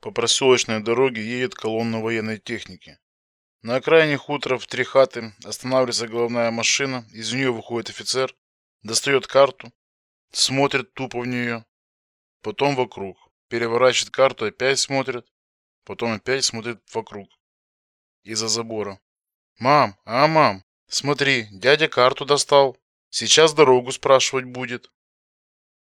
По проселочной дороге едет колонна военной техники. На окраине хутора в три хаты останавливается головная машина, из нее выходит офицер, достает карту, смотрит тупо в нее, потом вокруг, переворачивает карту, опять смотрит, потом опять смотрит вокруг. Из-за забора. «Мам, а, мам, смотри, дядя карту достал. Сейчас дорогу спрашивать будет».